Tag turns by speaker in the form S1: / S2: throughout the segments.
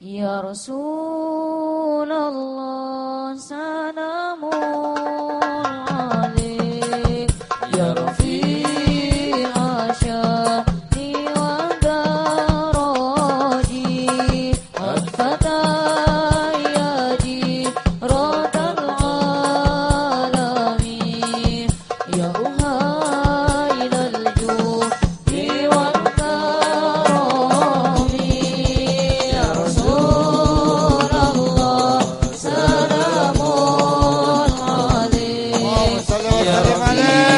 S1: يا رسول الله
S2: سلام.
S1: 胜利！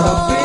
S1: Oh.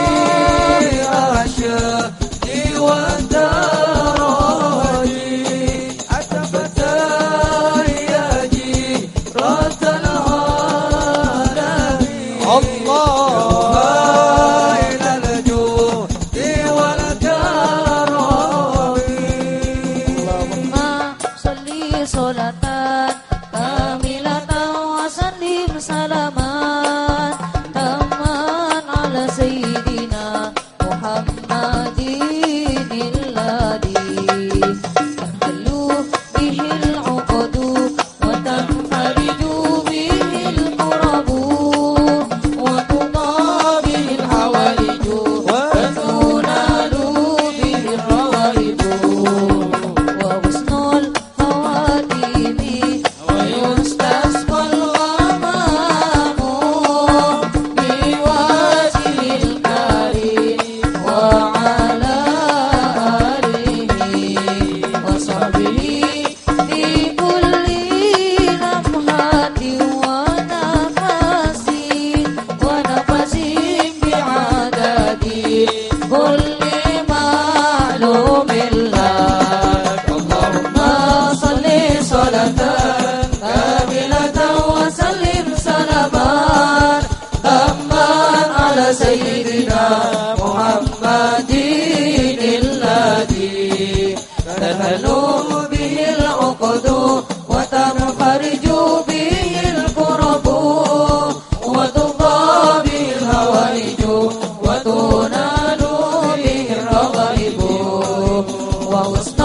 S1: هو وسط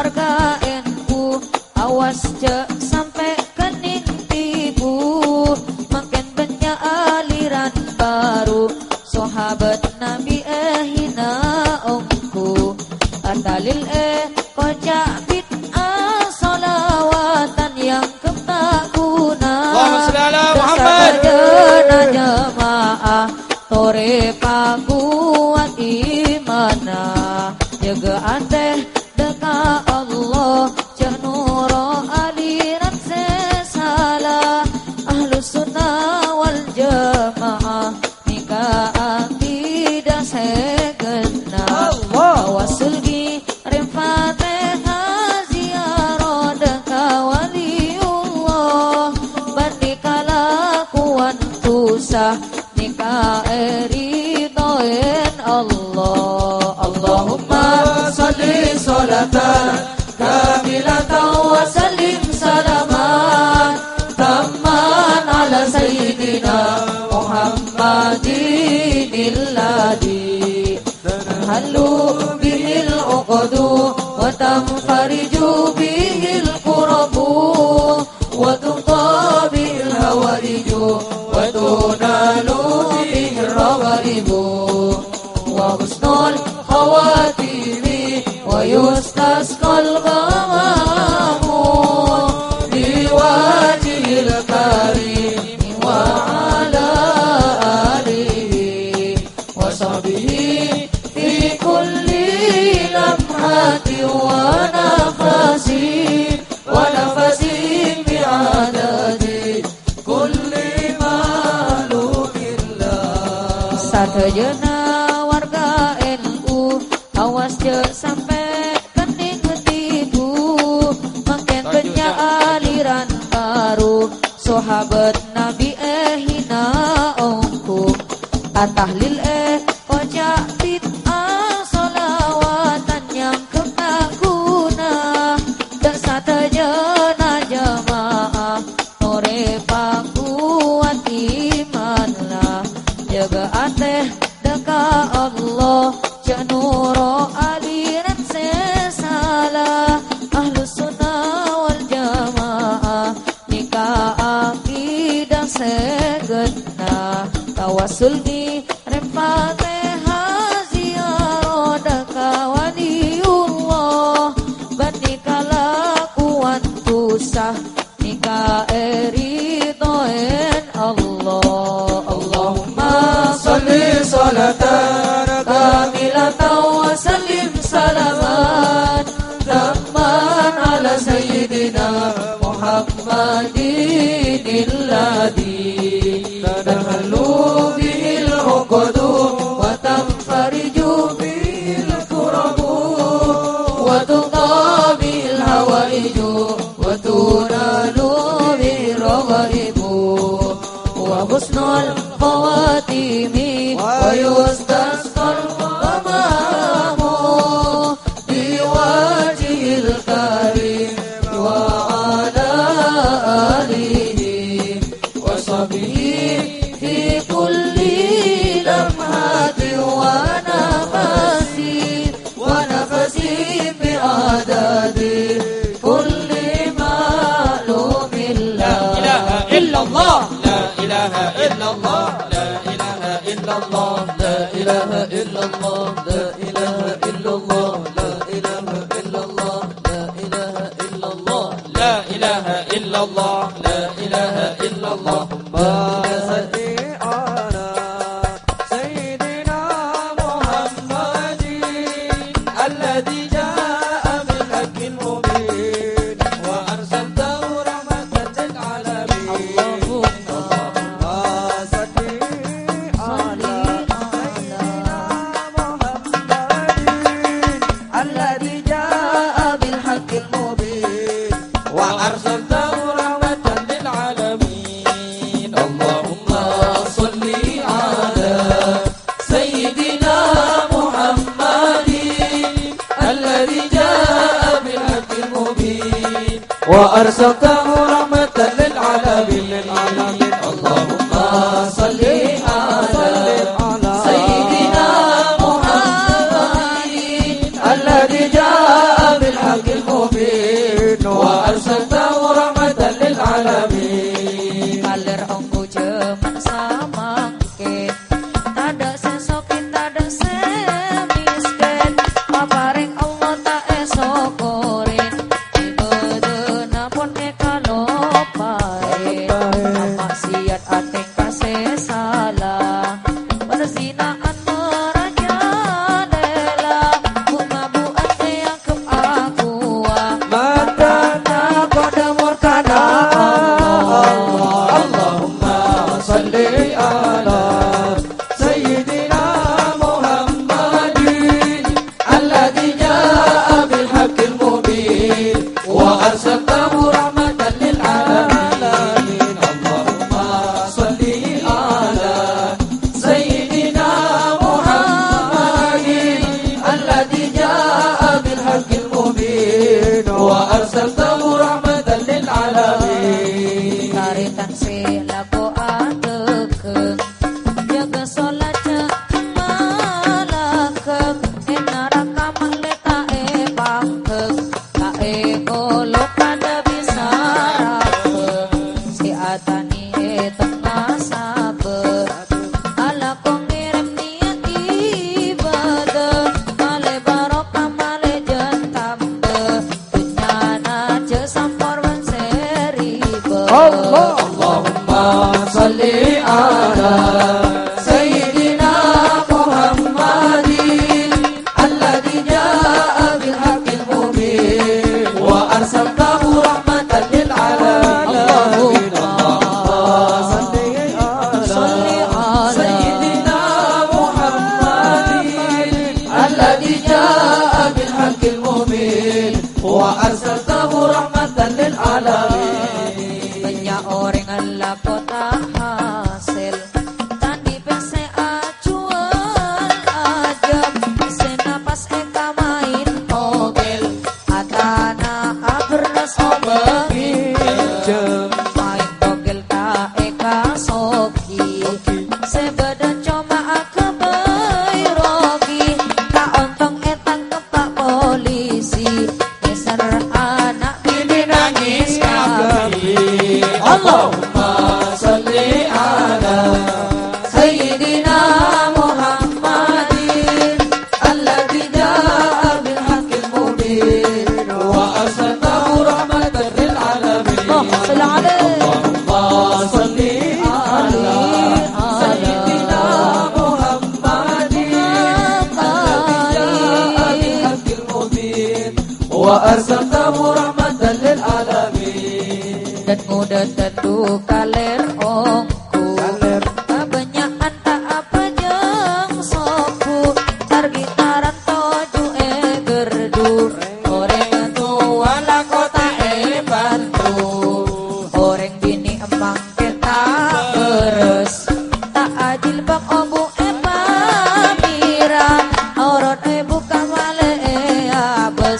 S1: warga NU awas cek sampai kening tibu makin banyak aliran baru sahabat Nabi eh hina omku atalil eh kocak bit solawatan yang ketak guna
S3: Allahumma salli ala Muhammad.
S1: jenajah jemaah tore تفقد وتنفرج به الكرب وتمطى به الهوارج وتنال به الرغائب وحسن الخواتيم ويستسقى الغائب sedejena warga NU awas je sampai kening ketipu makin kenya aliran baru sohabat Nabi eh hina ongku atahlil eh Rasul di rempal teh ziarah dakawani Allah. Bani kalakuan tusah nikah eritoen Allah. Allahumma salli salatan kamilatan wa sallim salaman. Tamman ala sayyidina Muhammadin illadhi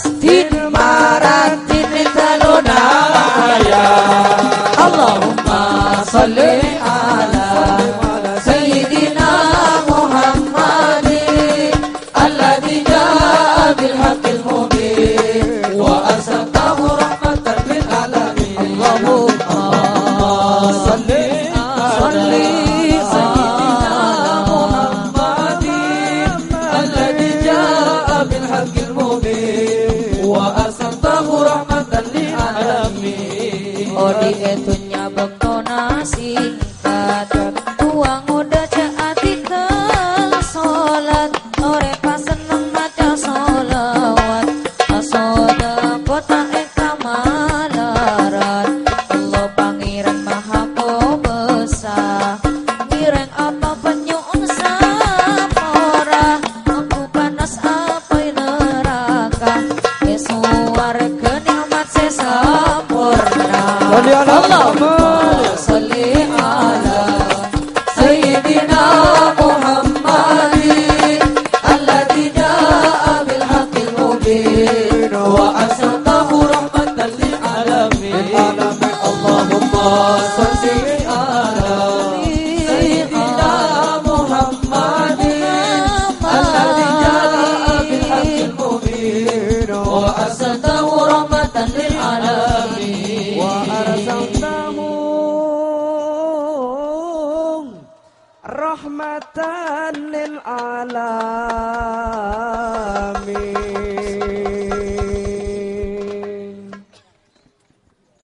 S1: Pasti así.